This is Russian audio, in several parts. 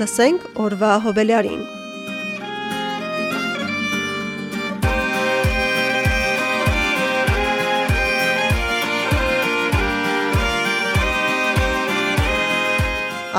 լսենք օրվա հոբելյարին։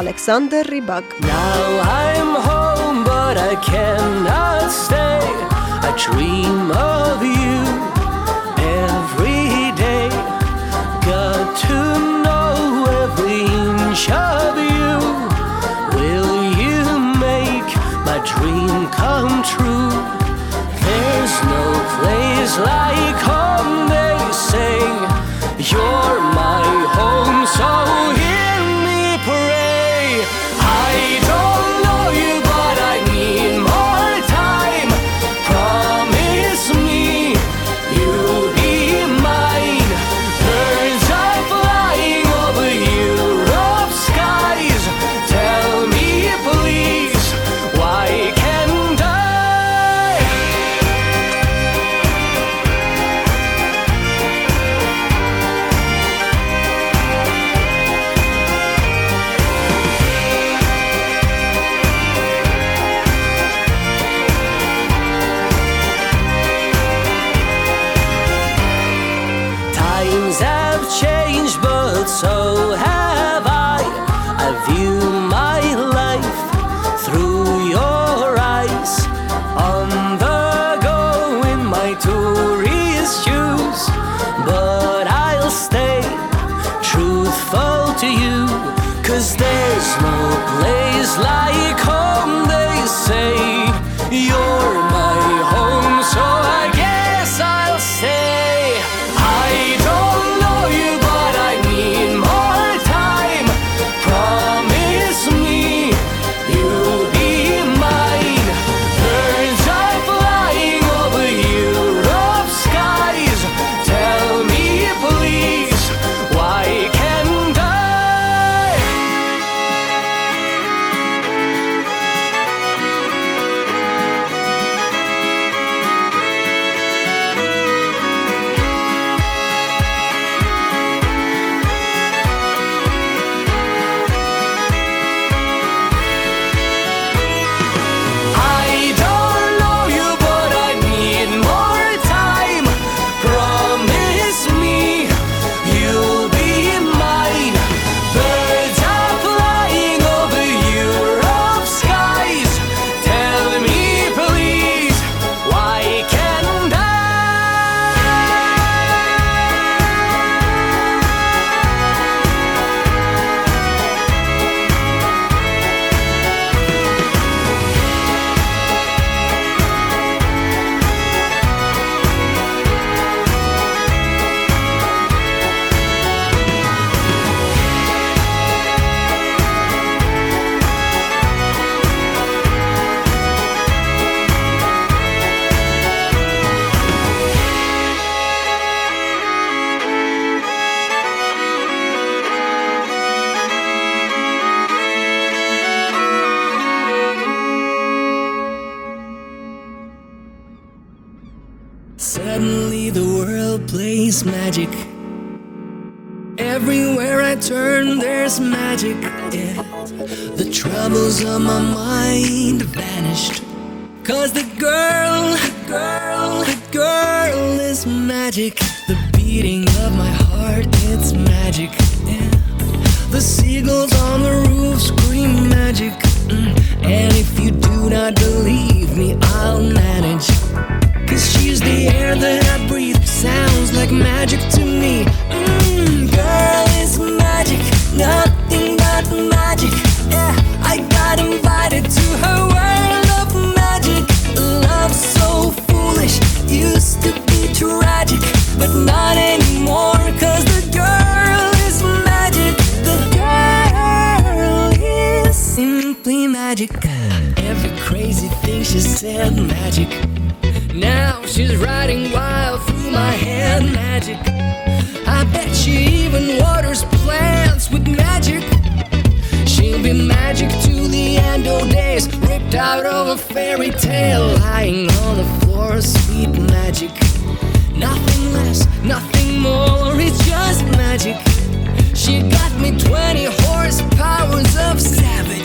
Alexander Rybak Now I'm home but I cannot stay. I dream of you every day. Got to know every inch of you true. There's no place like home smoke lays like home. Magic. Yeah. The troubles of my mind vanished. Cause the girl, the girl, the girl is magic. The beating of my heart, it's magic. Yeah. The seagulls on the roof scream magic. Mm. And if you do not believe me, I'll manage. Cause she's the air that I breathe. Sounds like magic to me. Mm, nothing but magic. Yeah, I got invited to her world of magic. Love so foolish, used to be tragic, but not anymore. Cause the girl is magic. The girl is simply magic. Every crazy thing she said, magic. Now she's riding wild through my head, magic. Be magic to the end of days, ripped out of a fairy tale, lying on the floor, sweet magic. Nothing less, nothing more, it's just magic. She got me 20 horsepowers of savage.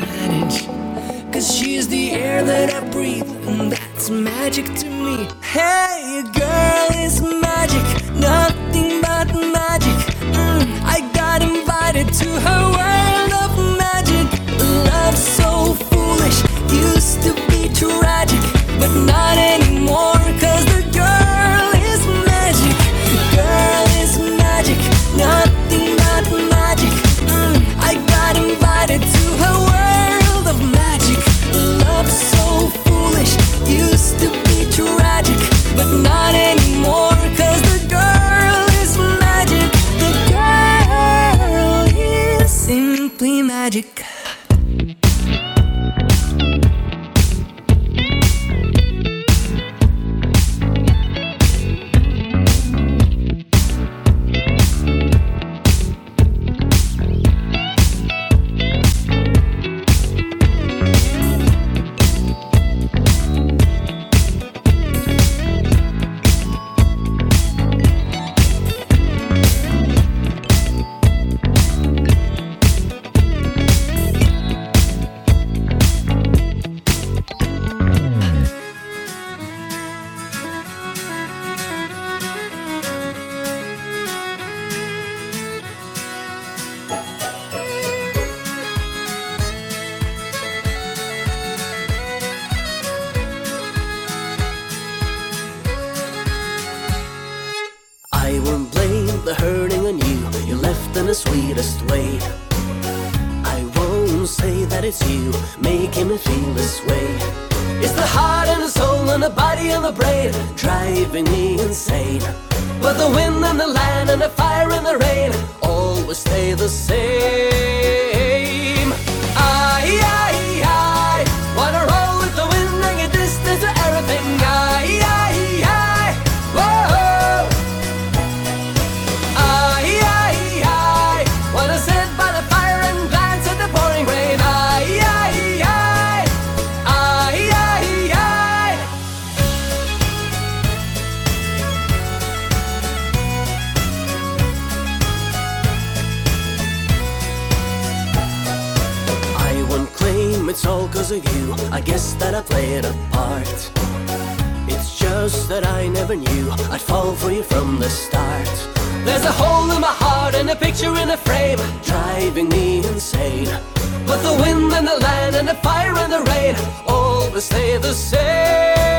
manage. Cause she's the air that I breathe, and that's magic to me. Hey, girl, it's magic, nothing but magic. Mm, I got invited to her world of magic. Love so foolish, used to be tragic, but now. sweetest way. I won't say that it's you making me feel this way. It's the heart and the soul and the body and the brain driving me insane. But the wind and the land and the fire and the rain always stay the same. I played a part. It's just that I never knew I'd fall for you from the start. There's a hole in my heart and a picture in a frame, driving me insane. But the wind and the land and the fire and the rain always stay the same.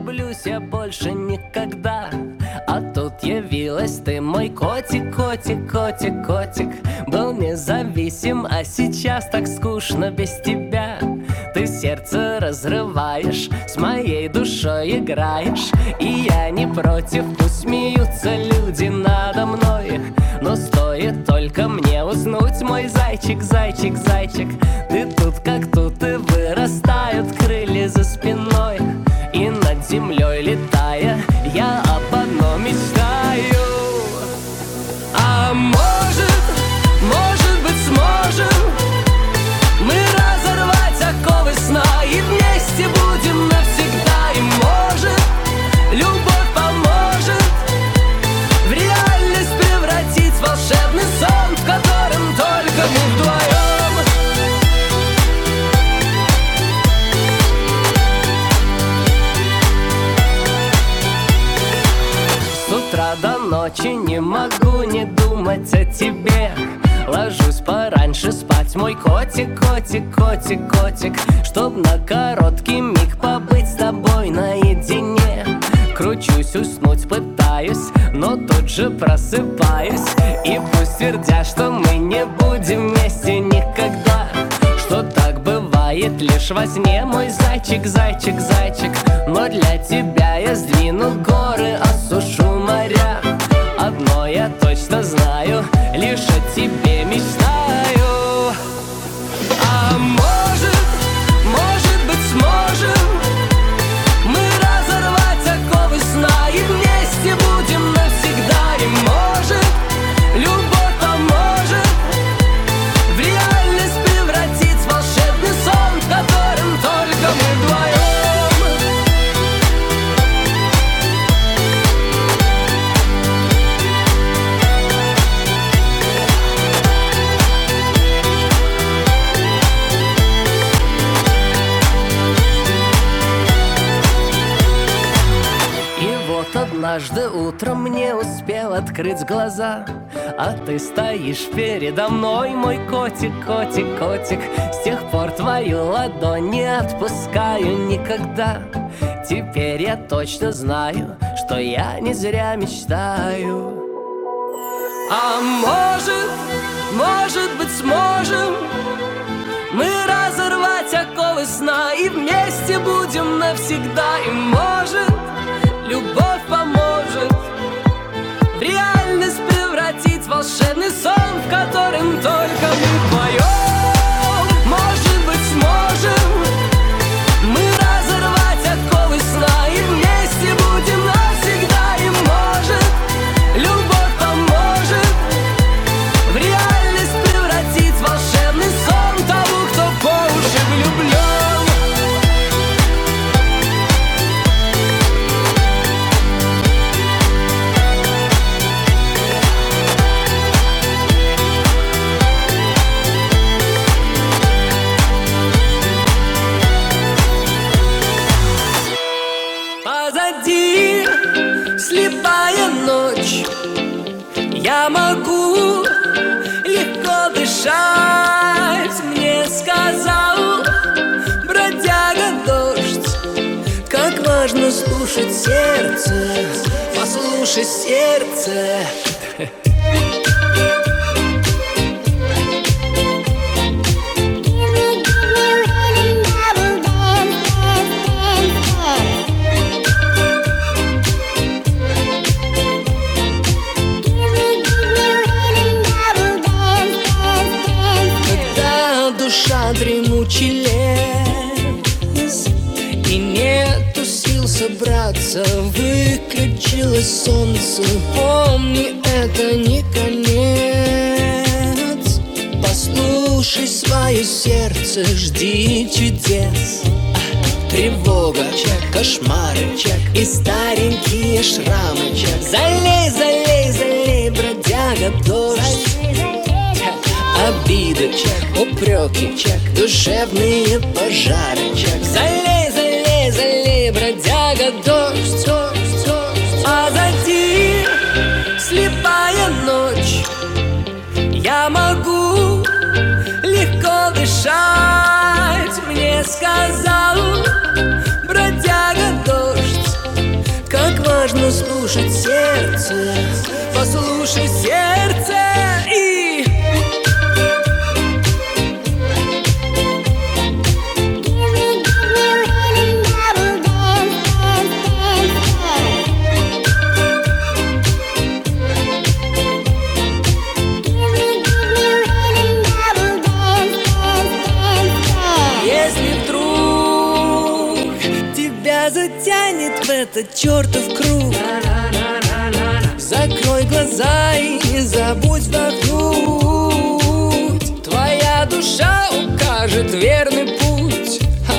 Влюблюсь я больше никогда. А тут явилась ты, мой котик, котик, котик, котик. Был независим, а сейчас так скучно без тебя. Ты сердце разрываешь, с моей душой играешь. И я не против, пусть смеются люди надо думать о тебе. Ложусь пораньше спать, мой котик, котик, котик, котик Чтоб на короткий миг побыть с тобой наедине. Кручусь, уснуть пытаюсь, но тут же просыпаюсь. И пусть твердят, что мы не будем вместе никогда. Что так бывает лишь во сне, мой зайчик, зайчик, зайчик Но для тебя я сдвину горы, осушу моря Одно я точно знаю, лишь о тебе мечтаю открыть глаза А ты стоишь передо мной, мой котик, котик, котик. С тех пор твою ладонь не отпускаю никогда. Теперь я точно знаю, что я не зря мечтаю. А может, может быть сможем мы разорвать оковы сна И вместе будем навсегда. И может, любовь волшебный сон В котором только мы вдвоем важно слушать сердце Послушай сердце собраться Выключилось солнце. Помни, это не конец. Послушай свое сердце Жди чудес. Тревога, чек, кошмары, чек. И старенькие шрамы, чек. Залей, залей, залей, бродяга, дождь. Обиды, чек, упреки, чек. Душевные пожары, чек. Залей, залей, залей, бродяга, дождь, этот чертов круг. Закрой глаза и не забудь вдохнуть. Твоя душа укажет верный путь. Ха,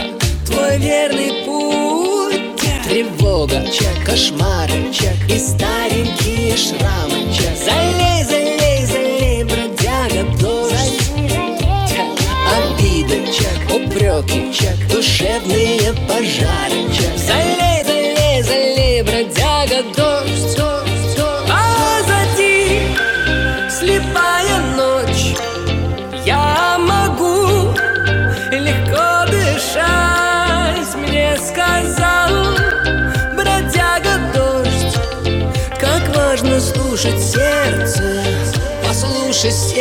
Твой верный путь. Тревога, чек, кошмары, чек. И старенькие шрамы, чек. Залей, залей, залей, бродяга, дождь. Обиды, чек, упреки, чек. Душевные пожары, чек. Залей, Послушай